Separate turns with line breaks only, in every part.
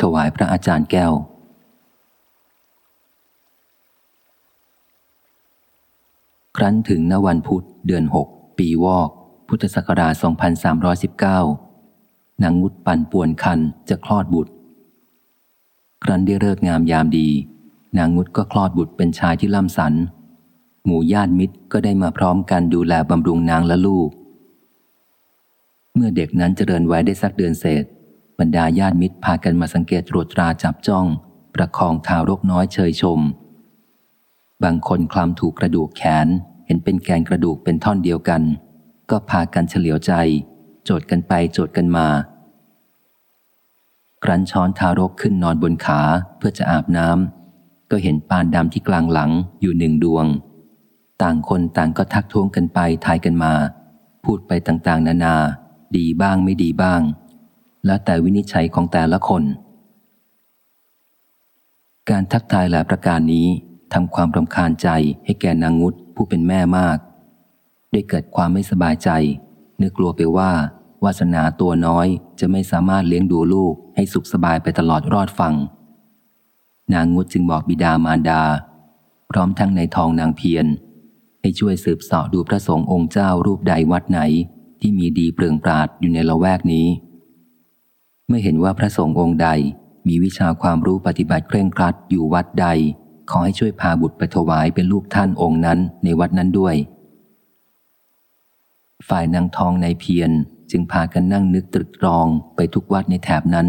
ถวายพระอาจารย์แก้ว ครั้นถึงนวันพุธเดือนหกปีวอก พุทธศักราช 2319 นางงุดปันป่วนคันจะคลอดบุตร ครั้นได้เลิกงามยามดี นางงุดก็คลอดบุตรเป็นชายที่ล่ำสัน หมู่ญาติมิตรก็ได้มาพร้อมกันดูแลบำรุงนางและลูก เมื่อเด็กนั้นเจริญไว้ได้สักเดือนเศษ บรรดาญาติมิตรพากันมาสังเกตตรวจตราจับจ้อง ประคองทารกน้อยเชยชม บางคนคลำถูกกระดูกแขน เห็นเป็นแกนกระดูกเป็นท่อนเดียวกัน ก็พากันเฉลียวใจ โจดกันไปโจดกันมา ครั้นช้อนทารกขึ้นนอนบนขาเพื่อจะอาบน้ำก็เห็นปานดำที่กลางหลังอยู่หนึ่งดวง ต่างคนต่างก็ทักท้วงกันไปทายกันมา พูดไปต่างๆ นานา ดีบ้างไม่ดีบ้าง แล้วแต่วินิจฉัยของแต่ละคน การทักทายหลายประการนี้ทำความรำคาญใจให้แก่นางงุดผู้เป็นแม่มาก ได้เกิดความไม่สบายใจ นึกกลัวไปว่า วาสนาตัวน้อยจะไม่สามารถเลี้ยงดูลูกให้สุขสบายไปตลอดรอดฟัง นางงุดจึงบอกบิดามารดา พร้อมทั้งในทองนางเพียรให้ช่วยสืบเสาะดูพระสงฆ์องค์เจ้ารูปใดวัดไหน ที่มีดีเปลืองปราดอยู่ในละแวกนี้ เมื่อเห็นว่าพระสงฆ์องค์ใดมีวิชาความรู้ปฏิบัติเคร่งครัดอยู่วัดใด ขอให้ช่วยพาบุตรไปถวายเป็นลูกท่านองค์นั้นในวัดนั้นด้วย ฝ่ายนางทองในเพียรจึงพากันนั่งนึกตรึกตรองไปทุกวัดในแถบนั้น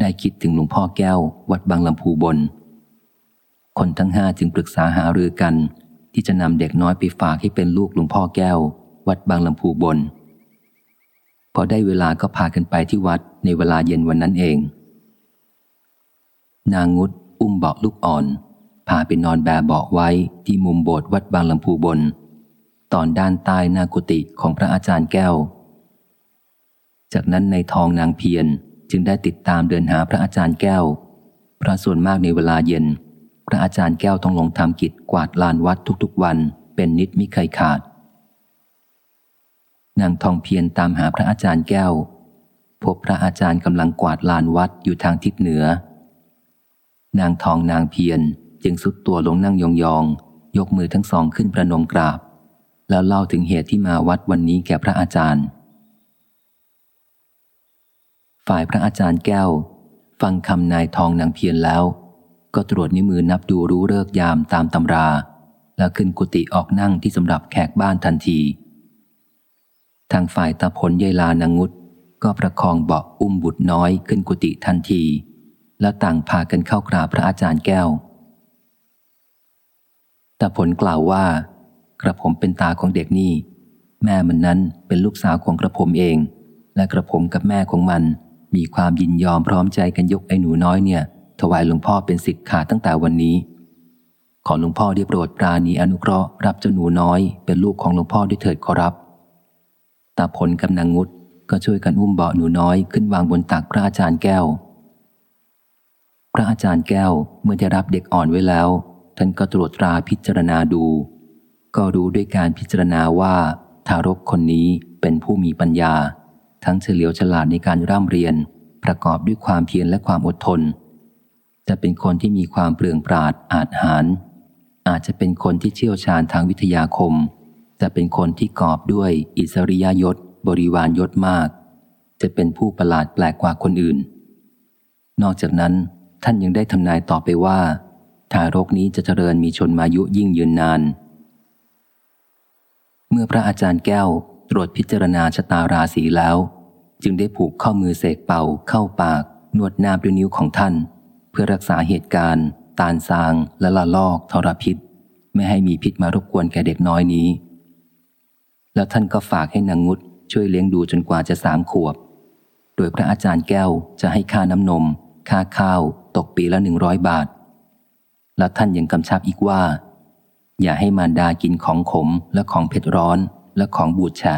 ได้คิดถึงหลวงพ่อแก้ว วัดบางลำพูบน คนทั้งห้าจึงปรึกษาหารือกัน ที่จะนำเด็กน้อยไปฝากให้เป็นลูกหลวงพ่อแก้ว วัดบางลำพูบน พอได้เวลาก็พากันไปที่วัดในเวลาเย็นวันนั้นเอง นางงุดอุ้มเบาะลูกอ่อน พาไปนอนแบเบาะไว้ที่มุมโบสถ์วัดบางลำพูบน ตอนด้านใต้หน้ากุฏิของพระอาจารย์แก้ว จากนั้นในทองนางเพียรจึงได้ติดตามเดินหาพระอาจารย์แก้วเพราะส่วนมากในเวลาเย็น พระอาจารย์แก้วต้องลงทำกิจกวาดลานวัดทุกๆวัน เป็นนิดมิเคยขาด นางทองเพียรตามหาพระอาจารย์แก้ว พบพระอาจารย์กำลังกวาดลานวัดอยู่ทางทิศเหนือ นางทองนางเพียรจึงสุดตัวลงนั่งยองๆยกมือทั้งสองขึ้นประนมกราบ แล้วเล่าถึงเหตุที่มาวัดวันนี้แก่พระอาจารย์ ฝ่ายพระอาจารย์แก้ว ฟังคำนายทองนางเพียรแล้ว ก็ตรวจนิ้วมือนับดูรู้เลิกยามตามตำรา แล้วขึ้นกุฏิออกนั่งที่สำหรับแขกบ้านทันที ทางฝ่ายตาผลยายลานางุดก็ประคองเบาะอุ้มบุตรน้อยขึ้นกุฏิทันที แล้วต่างพากันเข้ากราบพระอาจารย์แก้วตาผลกล่าวว่า กระผมเป็นตาของเด็กนี่ แม่มันนั้นเป็นลูกสาวของกระผมเอง และกระผมกับแม่ของมัน มีความยินยอมพร้อมใจกันยกไอ้หนูน้อยเนี่ย ถวายหลวงพ่อเป็นสิทธิ์ขาดตั้งแต่วันนี้ ขอหลวงพ่อได้โปรดปราณีอนุเคราะห์รับเจ้าหนูน้อยเป็นลูกของหลวงพ่อด้วยเถิดขอรับ ตาผลกับนางงุดก็ช่วยกันอุ้มเบาะหนูน้อยขึ้นวางบนตักพระอาจารย์แก้ว พระอาจารย์แก้วเมื่อได้รับเด็กอ่อนไว้แล้ว ท่านก็ตรวจตราพิจารณาดู ก็รู้ด้วยการพิจารณาว่าทารกคนนี้เป็นผู้มีปัญญา ทั้งเฉลียวฉลาดในการร่ำเรียน ประกอบด้วยความเพียรและความอดทน จะเป็นคนที่มีความเปลืองปราดอาจหาร อาจจะเป็นคนที่เชี่ยวชาญทางวิทยาคม จะเป็นคนที่กอบด้วยอิสริยยศ บริวารยศมาก จะเป็นผู้ประหลาดแปลกกว่าคนอื่น นอกจากนั้นท่านยังได้ทำนายต่อไปว่า ทารกนี้จะเจริญมีชนมายุยิ่งยืนนาน เมื่อพระอาจารย์แก้วตรวจพิจารณาชะตาราศีแล้ว จึงได้ผูกข้อมือเสกเป่าเข้าปากนวดน้ำด้วยนิ้วของท่าน เพื่อรักษาเหตุการณ์ ตานซางและละลอกทรพิษ ไม่ให้มีพิษมารบกวนแก่เด็กน้อยนี้ แล้วท่านก็ฝากให้นางงุดช่วยเลี้ยงดูจนกว่าจะสามขวบ โดยพระอาจารย์แก้วจะให้ค่าน้ำนม ค่าข้าว ตกปีละหนึ่งร้อยบาท และท่านยังกำชับอีกว่า อย่าให้มารดากินของขมและของเผ็ดร้อนและของบูดฉะ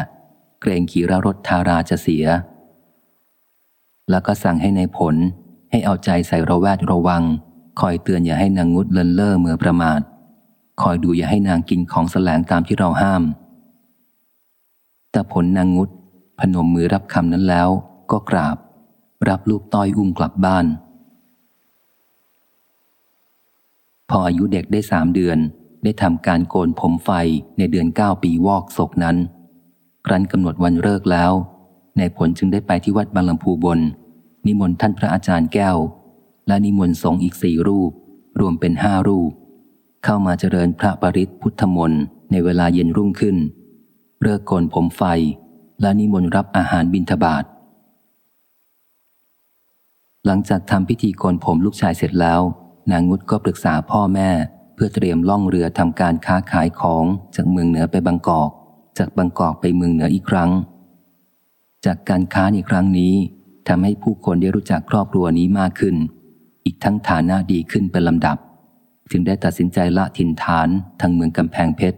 เกรงขีรรถทาราจะเสีย แล้วก็สั่งให้ในผลให้เอาใจใส่ระแวดระวัง คอยเตือนอย่าให้นางงุดเลินเล่อเมื่อประมาท คอยดูอย่าให้นางกินของแสลงตามที่เราห้าม แต่ผลนางงุดพนมมือรับคำนั้นแล้วก็กราบ รับลูกต้อยอุ้มกลับบ้าน พออายุเด็กได้สามเดือน ได้ทำการโกนผมไฟในเดือนเก้าปีวอกศกนั้น ครั้นกำหนดวันเลิกแล้ว ในผลจึงได้ไปที่วัดบางลำพูบน นิมนต์ท่านพระอาจารย์แก้ว และนิมนต์สงอีกสี่รูป รวมเป็นห้ารูป เข้ามาเจริญพระปริศพุทธมนต์ในเวลาเย็นรุ่งขึ้น เลิกโกนผมไฟ และนิมนต์รับอาหารบิณฑบาต หลังจากทำพิธีโกนผมลูกชายเสร็จแล้ว นางงุดก็ปรึกษาพ่อแม่ เพื่อเตรียมล่องเรือทำการค้าขายของจากเมืองเหนือไปบางกอก จากบางกอกไปเมืองเหนืออีกครั้ง จากการค้าในครั้งนี้ทำให้ผู้คนได้รู้จักครอบครัวนี้มากขึ้น อีกทั้งฐานะดีขึ้นเป็นลำดับ จึงได้ตัดสินใจละถิ่นฐานทางเมืองกำแพงเพชร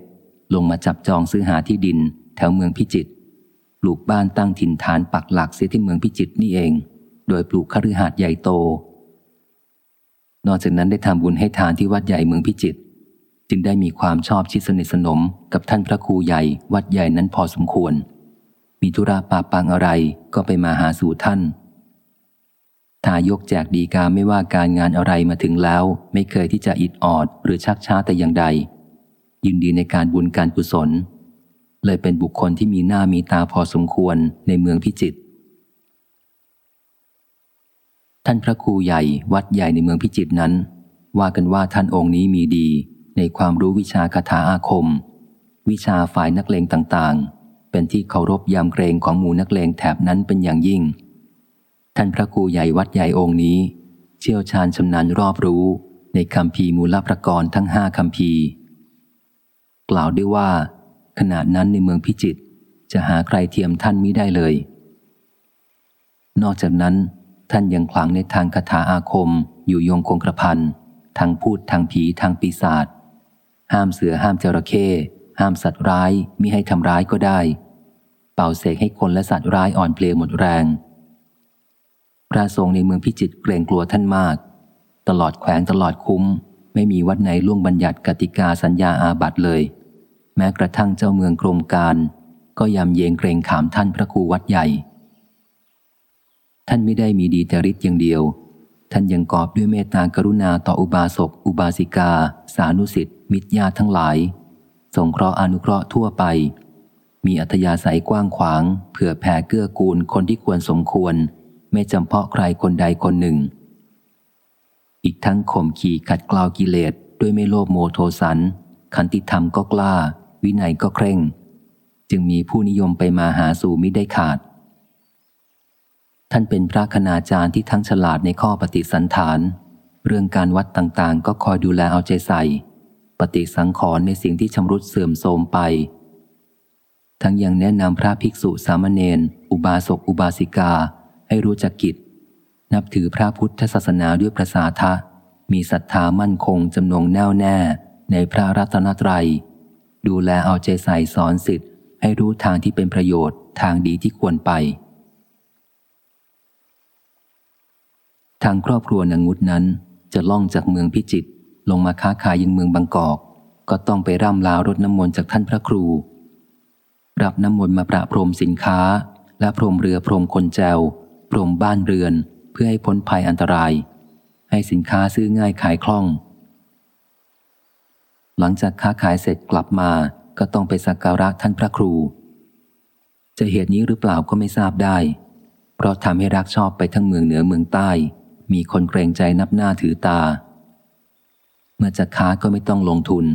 ลงมาจับจองซื้อหาที่ดิน แถวเมืองพิจิตรปลูกบ้านตั้งถิ่นฐานปักหลักเสียที่เมืองพิจิตรนี่เอง โดยปลูกคฤหาสน์ใหญ่โต นอกจากนั้นได้ทำบุญให้ทานที่วัดใหญ่เมืองพิจิตรจึงได้มีความชอบชิดสนิทสนมกับท่านพระครูใหญ่วัดใหญ่นั้นพอสมควร มีธุระปาปังอะไรก็ไปมาหาสู่ท่านทายกแจกดีกาไม่ว่าการงานอะไรมาถึงแล้ว ไม่เคยที่จะอิดออดหรือชักช้าแต่อย่างใด ยินดีในการบุญการกุศล เลยเป็นบุคคลที่มีหน้ามีตาพอสมควรในเมืองพิจิตรท่านพระครูใหญ่วัดใหญ่ในเมืองพิจิตรนั้น ว่ากันว่าท่านองค์นี้มีดีในความรู้วิชาคาถาอาคม วิชาฝ่ายนักเลงต่างๆ เป็นที่เคารพยำเกรงของหมู่นักเลงแถบนั้นเป็นอย่างยิ่ง ท่านพระครูใหญ่วัดใหญ่องค์นี้ เชี่ยวชาญชำนาญรอบรู้ในคำพีมูลประกรณ์ทั้งห้าคำพี กล่าวได้ว่า ขณะนั้นในเมืองพิจิตจะหาใครเทียมท่านมิได้เลย นอกจากนั้น ท่านยังขลังในทางคาถาอาคม อยู่ยงคงกระพันทางพูดทางผีทางปีศาจห้ามเสือห้ามจระเข้ห้ามสัตว์ร้ายมิให้ทำร้ายก็ได้ เป่าเสกให้คนและสัตว์ร้ายอ่อนเพลียหมดแรง พระทรงในเมืองพิจิตเกรงกลัวท่านมาก ตลอดแขวงตลอดคุ้ม ไม่มีวัดไหนล่วงบัญญัติกติกาสัญญาอาบัตเลย แม้กระทั่งเจ้าเมืองกรมการ ก็ยำเยงเกรงขามท่านพระครูวัดใหญ่ ท่านไม่ได้มีดีแต่ฤทธิ์อย่างเดียว ท่านยังกอบด้วยเมตตากรุณาต่ออุบาสก อุบาสิกา สานุสิทธิ์มิตรญาติทั้งหลาย สงเคราะห์อนุเคราะห์ทั่วไป มีอัธยาศัยกว้างขวาง เผื่อแผ่เกื้อกูลคนที่ควรสมควร ไม่จำเพาะใครคนใดคนหนึ่ง อีกทั้งข่มขี่ขัดกล่าวกิเลสด้วยไม่โลภโมโทสัน ขันติธรรมก็กล้า วินัยก็เคร่ง จึงมีผู้นิยมไปมาหาสู่มิได้ขาด ท่านเป็นพระคณาจารย์ที่ทั้งฉลาดในข้อปฏิสันฐาน เรื่องการวัดต่างๆ ก็คอยดูแลเอาใจใส่ ปฏิสังขรณ์ในสิ่งที่ชำรุดเสื่อมโทรมไป ทั้งยังแนะนำพระภิกษุสามเณรอุบาสกอุบาสิกาให้รู้จักกิจ นับถือพระพุทธศาสนาด้วยประสาทะมีศรัทธามั่นคงจำนงแน่วแน่ในพระรัตนตรยัย ดูแลเอาใจใส่สอนสิทธิ์ให้รู้ทางที่เป็นประโยชน์ทางดีที่ควรไป ทางครอบครัวนางงุดนั้นจะล่องจากเมืองพิจิตรลงมาค้าขายยังเมืองบางกอก ก็ต้องไปร่ำลาวรดน้ำมนต์จากท่านพระครู รับน้ำมนต์มาประพรมสินค้า และพรมเรือพรมคนแจวพรมบ้านเรือน เพื่อให้พ้นภัยอันตราย ให้สินค้าซื้อง่ายขายคล่อง หลังจากค้าขายเสร็จกลับมาก็ต้องไปสักการะท่านพระครู จะเหตุนี้หรือเปล่าก็ไม่ทราบได้ เพราะทำให้รักชอบไปทั้งเมืองเหนือเมืองใต้ มีคนเกรงใจนับหน้าถือตา เมื่อจะค้าก็ไม่ต้องลงทุน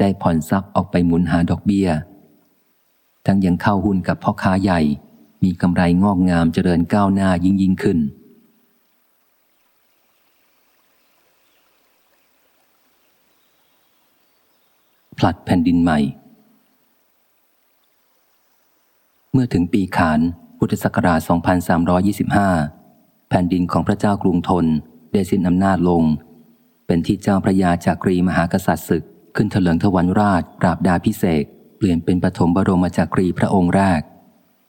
ได้ผ่อนทรัพย์ออกไปหมุนหาดอกเบี้ย ทั้งยังเข้าหุ้นกับพ่อค้าใหญ่ มีกำไรงอกงามเจริญก้าวหน้ายิ่งยิ่งขึ้น ผลัดแผ่นดินใหม่ เมื่อถึงปีขานพุทธศักราช 2325 แผ่นดินของพระเจ้ากรุงทนได้สิ้นอำนาจลง เป็นที่เจ้าพระยาจากรีมหากษัตริย์ศึก ขึ้นเถลิงทวันราชปราบดาพิเศษเปลี่ยนเป็นปฐมบรมจากรีพระองค์แรก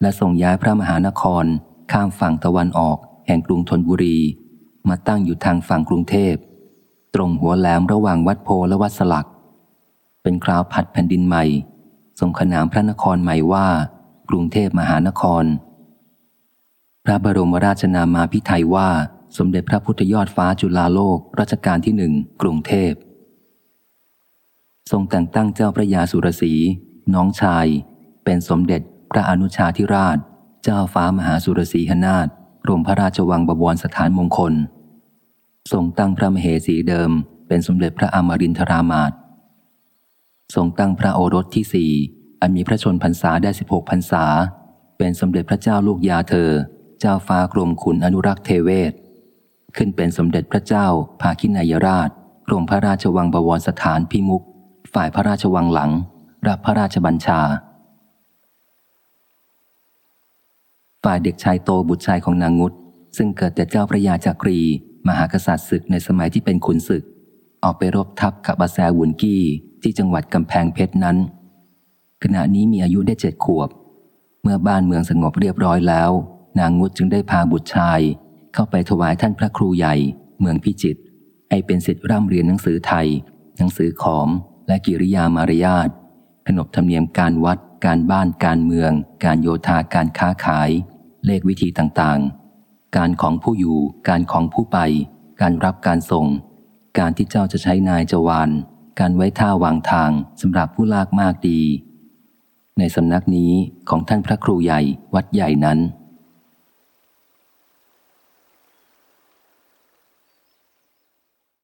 และส่งย้ายพระมหานคร ข้ามฝั่งตะวันออก แห่งกรุงธนบุรี มาตั้งอยู่ทางฝั่งกรุงเทพ ตรงหัวแหลมระหว่างวัดโพและวัดสลัก เป็นคราวผัดแผ่นดินใหม่ทรงขนามพระนครใหม่ว่า กรุงเทพมหานคร พระบรมราชนามาพิไทยว่า สมเด็จพระพุทธยอดฟ้าจุฬาโลกรัชกาลที่หนึ่งกรุงเทพ ทรงแต่งตั้งเจ้าพระยาสุรสี น้องชาย เป็นสมเด็จพระอนุชาธิราช เจ้าฟ้ามหาสุรสีหนาถรมพระราชวังบวรสถานมงคล ทรงตั้งพระมเหสีเดิม เป็นสมเด็จพระอมรินทรามาต ทรงตั้งพระโอรสที่สี่อันมีพระชนพรรษาได้สิบหกพรรษา เป็นสมเด็จพระเจ้าลูกยาเธอ เจ้าฟ้ากรมขุนอนุรักษ์เทเวศ ขึ้นเป็นสมเด็จพระเจ้าภาคินายราชกรมพระราชวังบวรสถานพิมุก ฝ่ายพระราชวังหลัง รับพระราชบัญชา ฝ่ายเด็กชายโตบุตรชายของนางงุษซึ่งเกิดแต่เจ้าพระยาจักรี มหากษัตริย์ศึกในสมัยที่เป็นขุนศึก ออกไปรบทัพกับอาแซวุนกี้ ที่จังหวัดกำแพงเพชรนั้น ขณะนี้มีอายุได้เจ็ดขวบ เมื่อบ้านเมืองสงบเรียบร้อยแล้ว นางงุษจึงได้พาบุตรชาย เข้าไปถวายท่านพระครูใหญ่ เมืองพิจิตรให้เป็นสิทธิ์ร่ำเรียนหนังสือไทย หนังสือขอม และกิริยามารยาทขนบธรรมเนียมการวัด การบ้านการเมือง การโยธาการค้าขาย เลขวิธีต่างๆ การของผู้อยู่ การของผู้ไป การรับการส่ง การที่เจ้าจะใช้นายจวาน การไว้ท่าวางทางสำหรับผู้ลากมากดี ในสำนักนี้ของท่านพระครูใหญ่วัดใหญ่นั้น